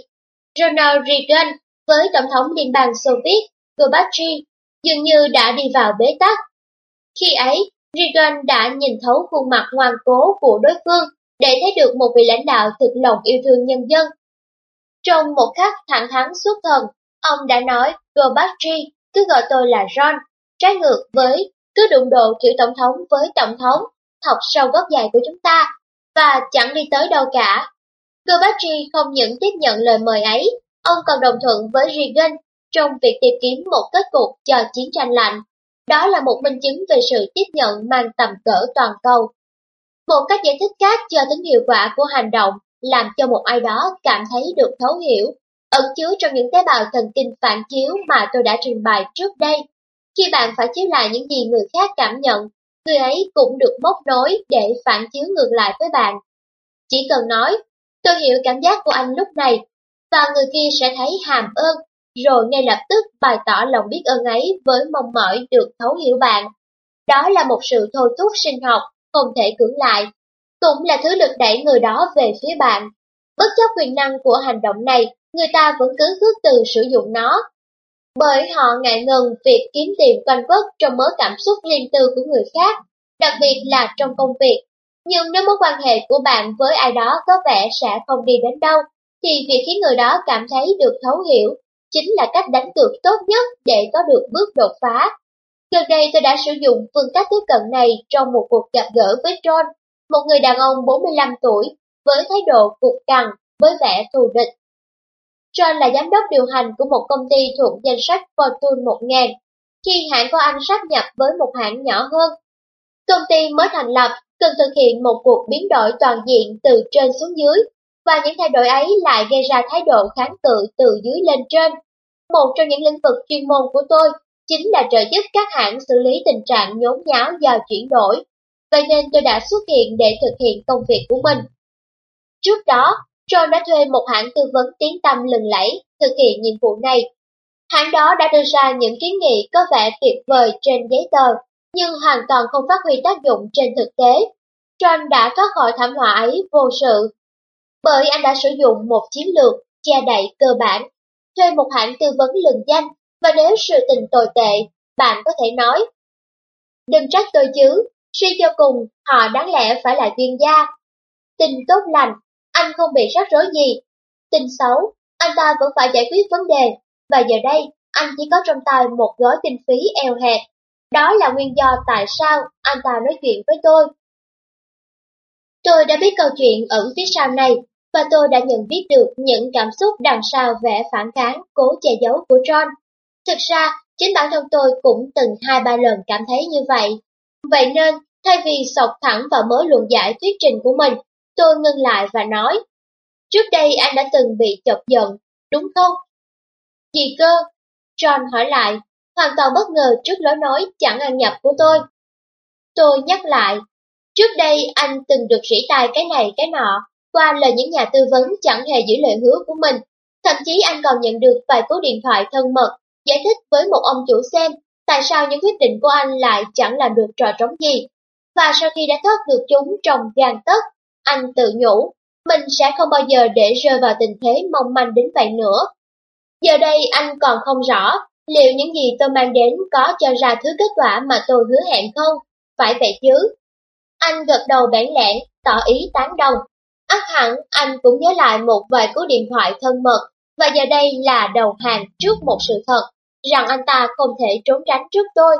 Ronald Reagan với Tổng thống Liên bang Xô Viết Gorbachev dường như đã đi vào bế tắc. Khi ấy, Reagan đã nhìn thấu khuôn mặt ngoan cố của đối phương để thấy được một vị lãnh đạo thực lòng yêu thương nhân dân. Trong một khắc thẳng thắn suốt thần, ông đã nói Gorbachev cứ gọi tôi là Ron, trái ngược với cứ đụng độ kiểu tổng thống với tổng thống, thọc sâu gốc dài của chúng ta, và chẳng đi tới đâu cả. Gorbachev không những tiếp nhận lời mời ấy, ông còn đồng thuận với Reagan trong việc tìm kiếm một kết cục cho chiến tranh lạnh. Đó là một minh chứng về sự tiếp nhận mang tầm cỡ toàn cầu. Một cách giải thích khác cho tính hiệu quả của hành động làm cho một ai đó cảm thấy được thấu hiểu, ẩn chứa trong những tế bào thần kinh phản chiếu mà tôi đã trình bày trước đây. Khi bạn phải chiếu lại những gì người khác cảm nhận, người ấy cũng được móc nối để phản chiếu ngược lại với bạn. Chỉ cần nói, tôi hiểu cảm giác của anh lúc này, và người kia sẽ thấy hàm ơn, rồi ngay lập tức bày tỏ lòng biết ơn ấy với mong mỏi được thấu hiểu bạn. Đó là một sự thôi thúc sinh học, không thể cưỡng lại. Cũng là thứ lực đẩy người đó về phía bạn. Bất chấp quyền năng của hành động này, người ta vẫn cứ khước từ sử dụng nó. Bởi họ ngại ngần việc kiếm tiền quanh quất trong mớ cảm xúc riêng tư của người khác, đặc biệt là trong công việc. Nhưng nếu mối quan hệ của bạn với ai đó có vẻ sẽ không đi đến đâu, thì việc khiến người đó cảm thấy được thấu hiểu chính là cách đánh cược tốt nhất để có được bước đột phá. Gần đây tôi đã sử dụng phương cách tiếp cận này trong một cuộc gặp gỡ với John, một người đàn ông 45 tuổi, với thái độ cục cằn, với vẻ thù địch. John là giám đốc điều hành của một công ty thuộc danh sách Fortune 1000, khi hãng của anh sắp nhập với một hãng nhỏ hơn. Công ty mới thành lập cần thực hiện một cuộc biến đổi toàn diện từ trên xuống dưới, và những thay đổi ấy lại gây ra thái độ kháng cự từ dưới lên trên. Một trong những lĩnh vực chuyên môn của tôi chính là trợ giúp các hãng xử lý tình trạng nhốn nháo do chuyển đổi. Vậy nên tôi đã xuất hiện để thực hiện công việc của mình. Trước đó, John đã thuê một hãng tư vấn tiếng tâm lừng lẫy thực hiện nhiệm vụ này. Hãng đó đã đưa ra những kiến nghị có vẻ tuyệt vời trên giấy tờ, nhưng hoàn toàn không phát huy tác dụng trên thực tế. John đã thoát khỏi thảm họa ấy vô sự, bởi anh đã sử dụng một chiến lược che đậy cơ bản, thuê một hãng tư vấn lừng danh, và nếu sự tình tồi tệ, bạn có thể nói. Đừng trách tôi chứ, suy cho cùng, họ đáng lẽ phải là chuyên gia. Tình tốt lành, anh không bị rắc rối gì. Tình xấu, anh ta vẫn phải giải quyết vấn đề, và giờ đây, anh chỉ có trong tay một gói kinh phí eo hẹp. Đó là nguyên do tại sao anh ta nói chuyện với tôi. Tôi đã biết câu chuyện ẩn phía sau này, và tôi đã nhận biết được những cảm xúc đằng sau vẻ phản kháng cố che giấu của John. Thực ra, chính bản thân tôi cũng từng hai ba lần cảm thấy như vậy. Vậy nên, thay vì sọc thẳng vào mớ luận giải thuyết trình của mình, tôi ngưng lại và nói, trước đây anh đã từng bị chọc giận, đúng không? Gì cơ? John hỏi lại, hoàn toàn bất ngờ trước lối nói chẳng ăn nhập của tôi. Tôi nhắc lại, trước đây anh từng được rỉ tai cái này cái nọ, qua lời những nhà tư vấn chẳng hề giữ lời hứa của mình. Thậm chí anh còn nhận được vài cú điện thoại thân mật, giải thích với một ông chủ xem tại sao những quyết định của anh lại chẳng làm được trò trống gì. Và sau khi đã thoát được chúng trong gan tất, anh tự nhủ, mình sẽ không bao giờ để rơi vào tình thế mong manh đến vậy nữa. Giờ đây anh còn không rõ liệu những gì tôi mang đến có cho ra thứ kết quả mà tôi hứa hẹn không, phải vậy chứ. Anh gật đầu bẽn lẽn, tỏ ý tán đồng. Ác hẳn anh cũng nhớ lại một vài cú điện thoại thân mật, và giờ đây là đầu hàng trước một sự thật, rằng anh ta không thể trốn tránh trước tôi.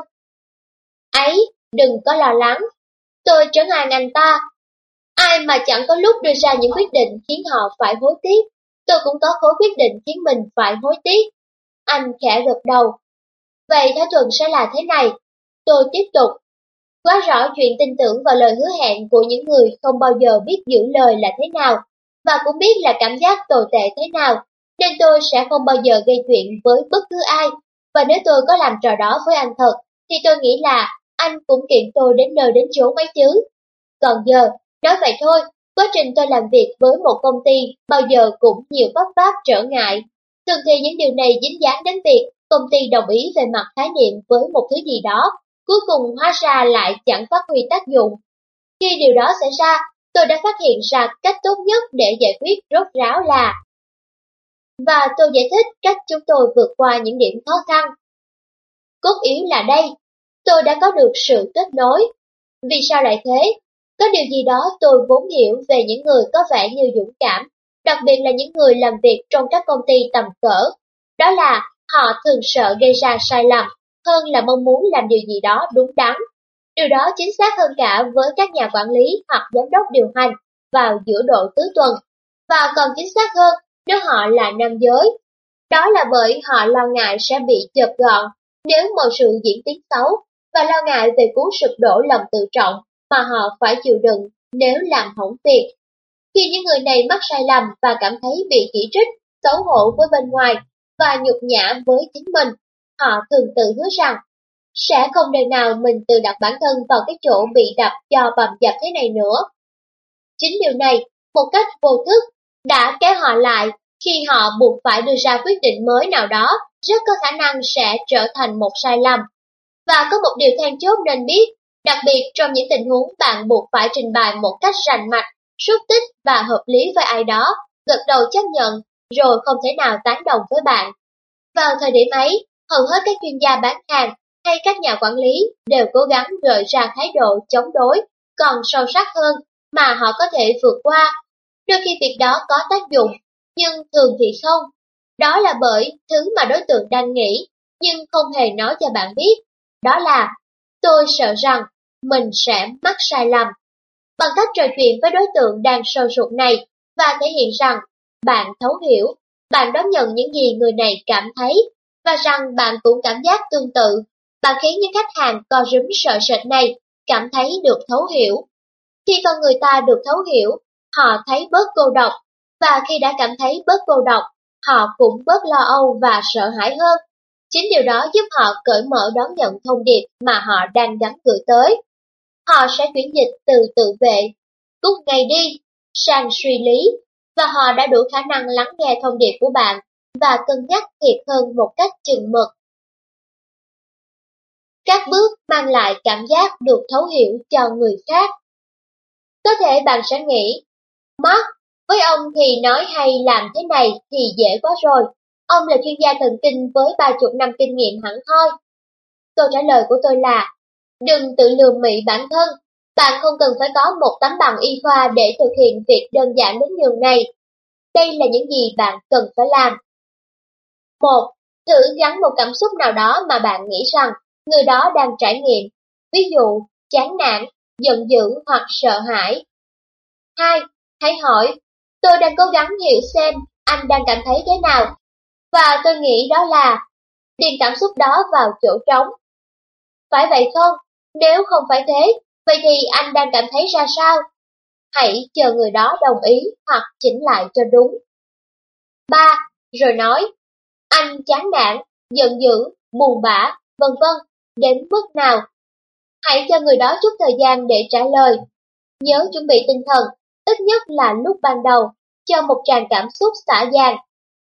Ấy, đừng có lo lắng, tôi trấn an anh ta. Ai mà chẳng có lúc đưa ra những quyết định khiến họ phải hối tiếc, tôi cũng có khối quyết định khiến mình phải hối tiếc. Anh khẽ gật đầu. Vậy thỏa thuận sẽ là thế này. Tôi tiếp tục Quá rõ chuyện tin tưởng vào lời hứa hẹn của những người không bao giờ biết giữ lời là thế nào. và cũng biết là cảm giác tồi tệ thế nào, nên tôi sẽ không bao giờ gây chuyện với bất cứ ai. Và nếu tôi có làm trò đó với anh thật, thì tôi nghĩ là anh cũng kiện tôi đến nơi đến chốn mấy chứ. Còn giờ, nói vậy thôi, quá trình tôi làm việc với một công ty bao giờ cũng nhiều vấp váp trở ngại. Thường thì những điều này dính dáng đến việc công ty đồng ý về mặt khái niệm với một thứ gì đó, cuối cùng hóa ra lại chẳng phát huy tác dụng. Khi điều đó xảy ra, tôi đã phát hiện ra cách tốt nhất để giải quyết rốt ráo là và tôi giải thích cách chúng tôi vượt qua những điểm khó khăn. Cốt yếu là đây, tôi đã có được sự kết nối. Vì sao lại thế? Có điều gì đó tôi vốn hiểu về những người có vẻ như dũng cảm, đặc biệt là những người làm việc trong các công ty tầm cỡ. Đó là họ thường sợ gây ra sai lầm hơn là mong muốn làm điều gì đó đúng đắn. Điều đó chính xác hơn cả với các nhà quản lý hoặc giám đốc điều hành vào giữa độ tứ tuần, và còn chính xác hơn nếu họ là nam giới. Đó là bởi họ lo ngại sẽ bị chợp gọn nếu một sự diễn tiến xấu, và lo ngại về cú sụp đổ lòng tự trọng mà họ phải chịu đựng nếu làm hỏng việc. Khi những người này mắc sai lầm và cảm thấy bị chỉ trích, xấu hổ với bên ngoài và nhục nhã với chính mình, họ thường tự hứa rằng sẽ không đời nào mình tự đặt bản thân vào cái chỗ bị đập cho bầm dập thế này nữa. Chính điều này, một cách vô thức, đã kéo họ lại khi họ buộc phải đưa ra quyết định mới nào đó rất có khả năng sẽ trở thành một sai lầm. Và có một điều then chốt nên biết, đặc biệt trong những tình huống bạn buộc phải trình bày một cách rành mạch, xúc tích và hợp lý với ai đó, gật đầu chấp nhận, rồi không thể nào tán đồng với bạn. Vào thời điểm ấy, hầu hết các chuyên gia bán hàng hay các nhà quản lý đều cố gắng gợi ra thái độ chống đối, còn sâu sắc hơn mà họ có thể vượt qua. Đôi khi việc đó có tác dụng, nhưng thường thì không. Đó là bởi thứ mà đối tượng đang nghĩ, nhưng không hề nói cho bạn biết. Đó là, tôi sợ rằng mình sẽ mắc sai lầm. Bằng cách trò chuyện với đối tượng đang sâu sụt này và thể hiện rằng bạn thấu hiểu, bạn đón nhận những gì người này cảm thấy và rằng bạn cũng cảm giác tương tự. Bạn khiến những khách hàng co rúm sợ sệt này cảm thấy được thấu hiểu. Khi con người ta được thấu hiểu, họ thấy bớt cô độc, và khi đã cảm thấy bớt cô độc, họ cũng bớt lo âu và sợ hãi hơn. Chính điều đó giúp họ cởi mở đón nhận thông điệp mà họ đang gắn gửi tới. Họ sẽ chuyển dịch từ tự vệ, cút ngay đi, sang suy lý, và họ đã đủ khả năng lắng nghe thông điệp của bạn và cân nhắc thiệt hơn một cách chừng mực. Các bước mang lại cảm giác được thấu hiểu cho người khác. Có thể bạn sẽ nghĩ, Mark, với ông thì nói hay làm thế này thì dễ quá rồi. Ông là chuyên gia thần kinh với ba chục năm kinh nghiệm hẳn thôi. Câu trả lời của tôi là, đừng tự lừa mị bản thân. Bạn không cần phải có một tấm bằng y khoa để thực hiện việc đơn giản đến nhường này. Đây là những gì bạn cần phải làm. Một, thử gắn một cảm xúc nào đó mà bạn nghĩ rằng người đó đang trải nghiệm, ví dụ chán nản, giận dữ hoặc sợ hãi. Hai, hãy hỏi, tôi đang cố gắng hiểu xem anh đang cảm thấy thế nào, và tôi nghĩ đó là điền cảm xúc đó vào chỗ trống. Phải vậy không? Nếu không phải thế, vậy thì anh đang cảm thấy ra sao? Hãy chờ người đó đồng ý hoặc chỉnh lại cho đúng. 3. Rồi nói, anh chán nản, giận dữ, buồn bã, vân vân, đến mức nào? Hãy cho người đó chút thời gian để trả lời. Nhớ chuẩn bị tinh thần, ít nhất là lúc ban đầu, cho một tràn cảm xúc xả dàn.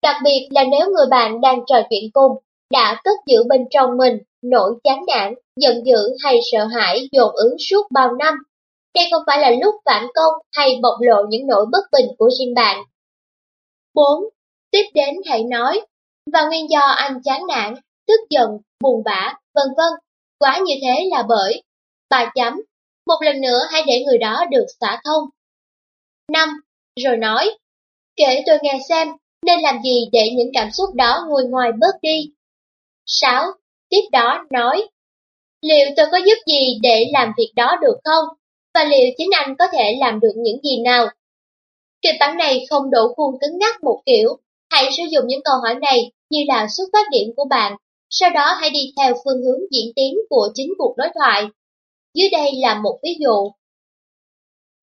Đặc biệt là nếu người bạn đang trò chuyện cùng, đã cất giữ bên trong mình nỗi chán nản, giận dữ hay sợ hãi dồn ứng suốt bao năm. Đây không phải là lúc phản công hay bộc lộ những nỗi bất bình của riêng bạn. 4. Tiếp đến hãy nói, và nguyên do anh chán nản, tức giận, buồn bã, vân vân. Quá như thế là bởi, bà chấm, một lần nữa hãy để người đó được xả thông. 5. Rồi nói, kể tôi nghe xem, nên làm gì để những cảm xúc đó nguôi ngoài bớt đi. 6. Tiếp đó nói, liệu tôi có giúp gì để làm việc đó được không? Và liệu chính anh có thể làm được những gì nào? Kịch bản này không đổ khuôn cứng ngắc một kiểu, hãy sử dụng những câu hỏi này như là xuất phát điểm của bạn, sau đó hãy đi theo phương hướng diễn tiến của chính cuộc đối thoại. Dưới đây là một ví dụ.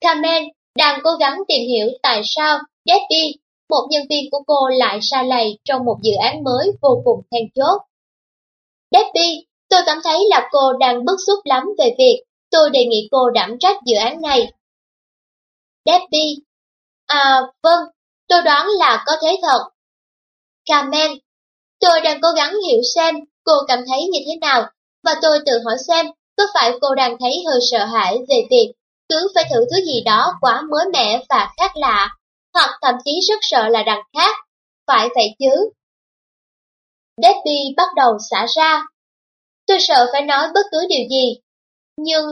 Carmen đang cố gắng tìm hiểu tại sao Debbie, một nhân viên của cô lại xa lầy trong một dự án mới vô cùng then chốt. Debbie, tôi cảm thấy là cô đang bức xúc lắm về việc tôi đề nghị cô đảm trách dự án này. Debbie, à vâng, tôi đoán là có thế thật. Carmen, tôi đang cố gắng hiểu xem cô cảm thấy như thế nào, và tôi tự hỏi xem có phải cô đang thấy hơi sợ hãi về việc cứ phải thử thứ gì đó quá mới mẻ và khác lạ, hoặc thậm chí rất sợ là đằng khác. Phải vậy chứ? Debbie bắt đầu xả ra. Tôi sợ phải nói bất cứ điều gì. Nhưng,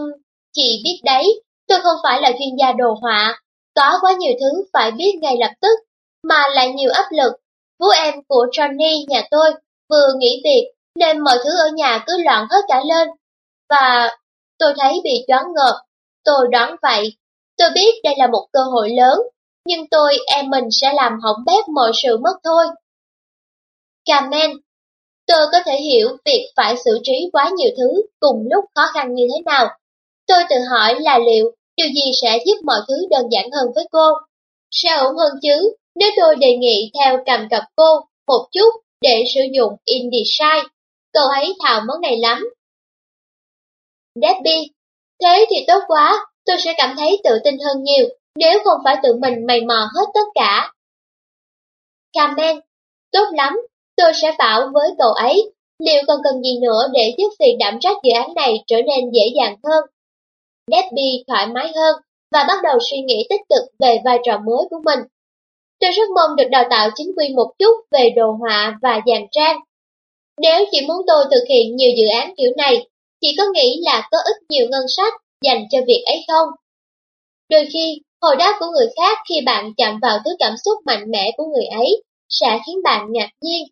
chị biết đấy, tôi không phải là chuyên gia đồ họa, có quá nhiều thứ phải biết ngay lập tức, mà lại nhiều áp lực. Vũ em của Johnny nhà tôi vừa nghỉ việc nên mọi thứ ở nhà cứ loạn hết cả lên. Và tôi thấy bị choáng ngợp. Tôi đoán vậy. Tôi biết đây là một cơ hội lớn, nhưng tôi em mình sẽ làm hỏng bét mọi sự mất thôi. Carmen, tôi có thể hiểu việc phải xử trí quá nhiều thứ cùng lúc khó khăn như thế nào. Tôi tự hỏi là liệu điều gì sẽ giúp mọi thứ đơn giản hơn với cô. Sẽ ổn hơn chứ nếu tôi đề nghị theo cầm cặp cô một chút để sử dụng InDesign. Cậu ấy thạo món này lắm. Debbie, thế thì tốt quá, tôi sẽ cảm thấy tự tin hơn nhiều nếu không phải tự mình mày mò hết tất cả. Carmen, tốt lắm, tôi sẽ bảo với cậu ấy liệu còn cần gì nữa để giúp việc đảm trách dự án này trở nên dễ dàng hơn. Debbie thoải mái hơn và bắt đầu suy nghĩ tích cực về vai trò mới của mình. Tôi rất mong được đào tạo chính quy một chút về đồ họa và dàn trang. Nếu chị muốn tôi thực hiện nhiều dự án kiểu này, chị có nghĩ là có ít nhiều ngân sách dành cho việc ấy không? Đôi khi, hồi đáp của người khác khi bạn chạm vào thứ cảm xúc mạnh mẽ của người ấy sẽ khiến bạn ngạc nhiên.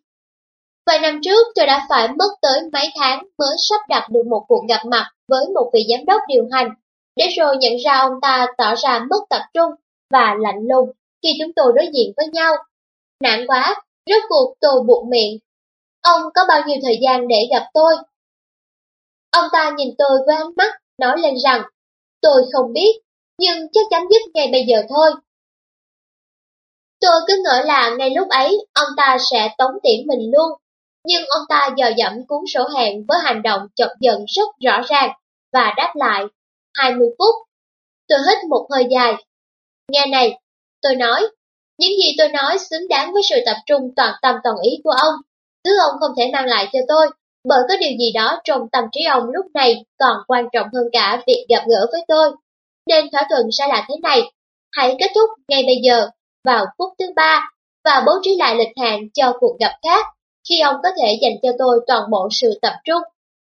Vài năm trước tôi đã phải mất tới mấy tháng mới sắp đặt được một cuộc gặp mặt với một vị giám đốc điều hành, để rồi nhận ra ông ta tỏ ra mất tập trung và lạnh lùng khi chúng tôi đối diện với nhau. Nản quá, rốt cuộc tôi buộc miệng. Ông có bao nhiêu thời gian để gặp tôi? Ông ta nhìn tôi với ánh mắt, nói lên rằng, tôi không biết, nhưng chắc chắn dứt ngay bây giờ thôi. Tôi cứ ngỡ là ngay lúc ấy, ông ta sẽ tống tiễn mình luôn. Nhưng ông ta dò dẫm cuốn sổ hẹn với hành động chọc giận rất rõ ràng và đáp lại, 20 phút. Tôi hít một hơi dài. Nghe này, tôi nói, những gì tôi nói xứng đáng với sự tập trung toàn tâm toàn ý của ông. Thứ ông không thể mang lại cho tôi, bởi có điều gì đó trong tâm trí ông lúc này còn quan trọng hơn cả việc gặp gỡ với tôi. Nên thỏa thuận sẽ là thế này, hãy kết thúc ngay bây giờ, vào phút thứ ba, và bố trí lại lịch hẹn cho cuộc gặp khác, khi ông có thể dành cho tôi toàn bộ sự tập trung.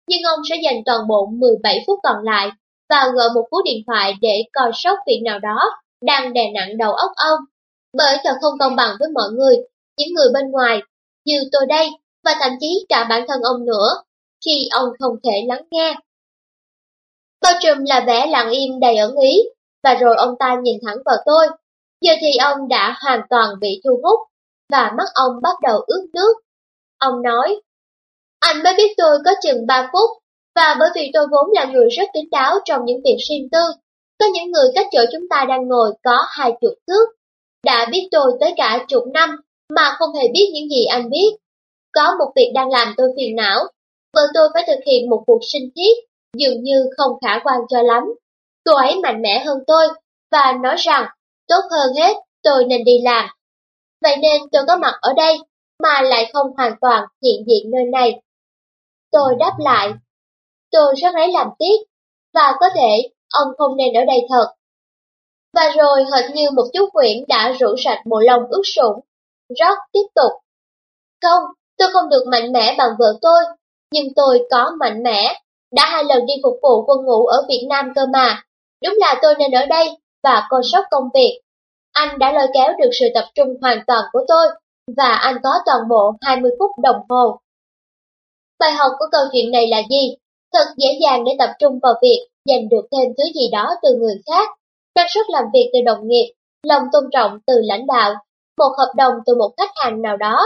Nhưng ông sẽ dành toàn bộ 17 phút còn lại và gọi một cú điện thoại để coi sóc việc nào đó đang đè nặng đầu óc ông. Bởi thật không công bằng với mọi người, những người bên ngoài, như tôi đây, và thậm chí cả bản thân ông nữa, khi ông không thể lắng nghe. Bao trùm là vẻ lặng im đầy ẩn ý, và rồi ông ta nhìn thẳng vào tôi. Giờ thì ông đã hoàn toàn bị thu hút, và mắt ông bắt đầu ướt nước. Ông nói, anh mới biết tôi có chừng 3 phút, và bởi vì tôi vốn là người rất kín đáo trong những việc riêng tư, có những người cách chỗ chúng ta đang ngồi có hai chục thước, đã biết tôi tới cả chục năm mà không hề biết những gì anh biết. Có một việc đang làm tôi phiền não, vợ tôi phải thực hiện một cuộc sinh thiết, dường như không khả quan cho lắm. Cô ấy mạnh mẽ hơn tôi, và nói rằng, tốt hơn hết, tôi nên đi làm. Vậy nên tôi có mặt ở đây, mà lại không hoàn toàn hiện diện nơi này. Tôi đáp lại, tôi rất lấy làm tiếc, và có thể ông không nên ở đây thật. Và rồi hệt như một chú quyển đã rủ sạch bộ lông ướt sũng. Rock tiếp tục. Không, tôi không được mạnh mẽ bằng vợ tôi, nhưng tôi có mạnh mẽ. Đã hai lần đi phục vụ quân ngũ ở Việt Nam cơ mà. Đúng là tôi nên ở đây và con sóc công việc. Anh đã lôi kéo được sự tập trung hoàn toàn của tôi và anh có toàn bộ 20 phút đồng hồ. Bài học của câu chuyện này là gì? Thật dễ dàng để tập trung vào việc giành được thêm thứ gì đó từ người khác, năng suất làm việc từ đồng nghiệp, lòng tôn trọng từ lãnh đạo, một hợp đồng từ một khách hàng nào đó,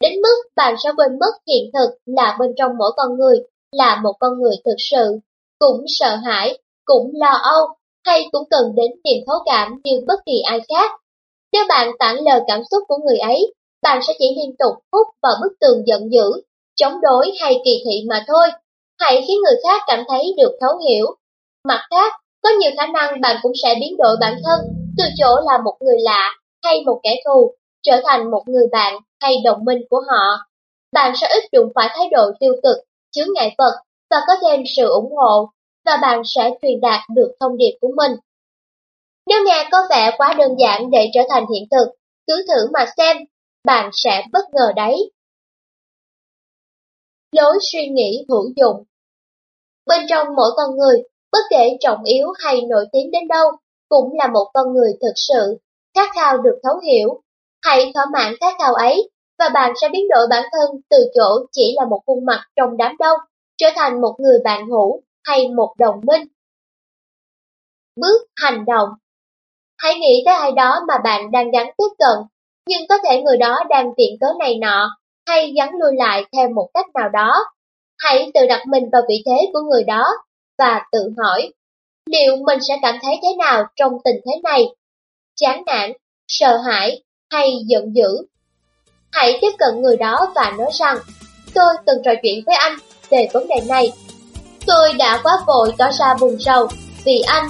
đến mức bạn sẽ quên mất hiện thực là bên trong mỗi con người là một con người thực sự, cũng sợ hãi, cũng lo âu, hay cũng cần đến niềm thấu cảm như bất kỳ ai khác. Nếu bạn tản lờ cảm xúc của người ấy, bạn sẽ chỉ liên tục hút vào bức tường giận dữ, chống đối hay kỳ thị mà thôi. Hãy khiến người khác cảm thấy được thấu hiểu. Mặt khác, có nhiều khả năng bạn cũng sẽ biến đổi bản thân từ chỗ là một người lạ hay một kẻ thù, trở thành một người bạn hay đồng minh của họ. Bạn sẽ ít đụng phải thái độ tiêu cực, chướng ngại vật và có thêm sự ủng hộ, và bạn sẽ truyền đạt được thông điệp của mình. Nếu nghe có vẻ quá đơn giản để trở thành hiện thực, cứ thử mà xem, bạn sẽ bất ngờ đấy. Lối suy nghĩ hữu dụng Bên trong mỗi con người, bất kể trọng yếu hay nổi tiếng đến đâu, cũng là một con người thực sự, khát khao được thấu hiểu. Hãy thỏa mãn khát khao ấy, và bạn sẽ biến đổi bản thân từ chỗ chỉ là một khuôn mặt trong đám đông, trở thành một người bạn hữu hay một đồng minh. Bước hành động Hãy nghĩ tới ai đó mà bạn đang gắn tiếp cận, nhưng có thể người đó đang viện cớ này nọ, hay gắn lui lại theo một cách nào đó. Hãy tự đặt mình vào vị thế của người đó, và tự hỏi, liệu mình sẽ cảm thấy thế nào trong tình thế này? Chán nản, sợ hãi hay giận dữ? Hãy tiếp cận người đó và nói rằng, tôi từng trò chuyện với anh về vấn đề này. Tôi đã quá vội tỏ ra buồn rầu vì anh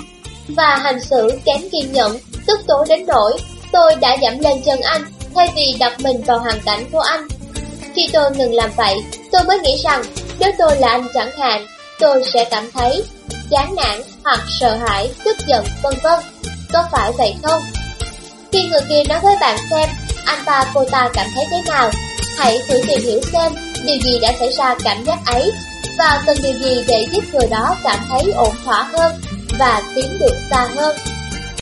và hành xử kém kiên nhẫn, tức tối đến nỗi tôi đã giảm lên chân anh thay vì đặt mình vào hoàn cảnh của anh. Khi tôi ngừng làm vậy, tôi mới nghĩ rằng nếu tôi là anh chẳng hạn, tôi sẽ cảm thấy chán nản hoặc sợ hãi, tức giận, vân vân. Có phải vậy không? Khi người kia nói với bạn xem anh ta cô ta cảm thấy thế nào, hãy thử tìm hiểu xem điều gì đã xảy ra cảm giác ấy và cần điều gì để giúp người đó cảm thấy ổn thỏa hơn và tiến được xa hơn.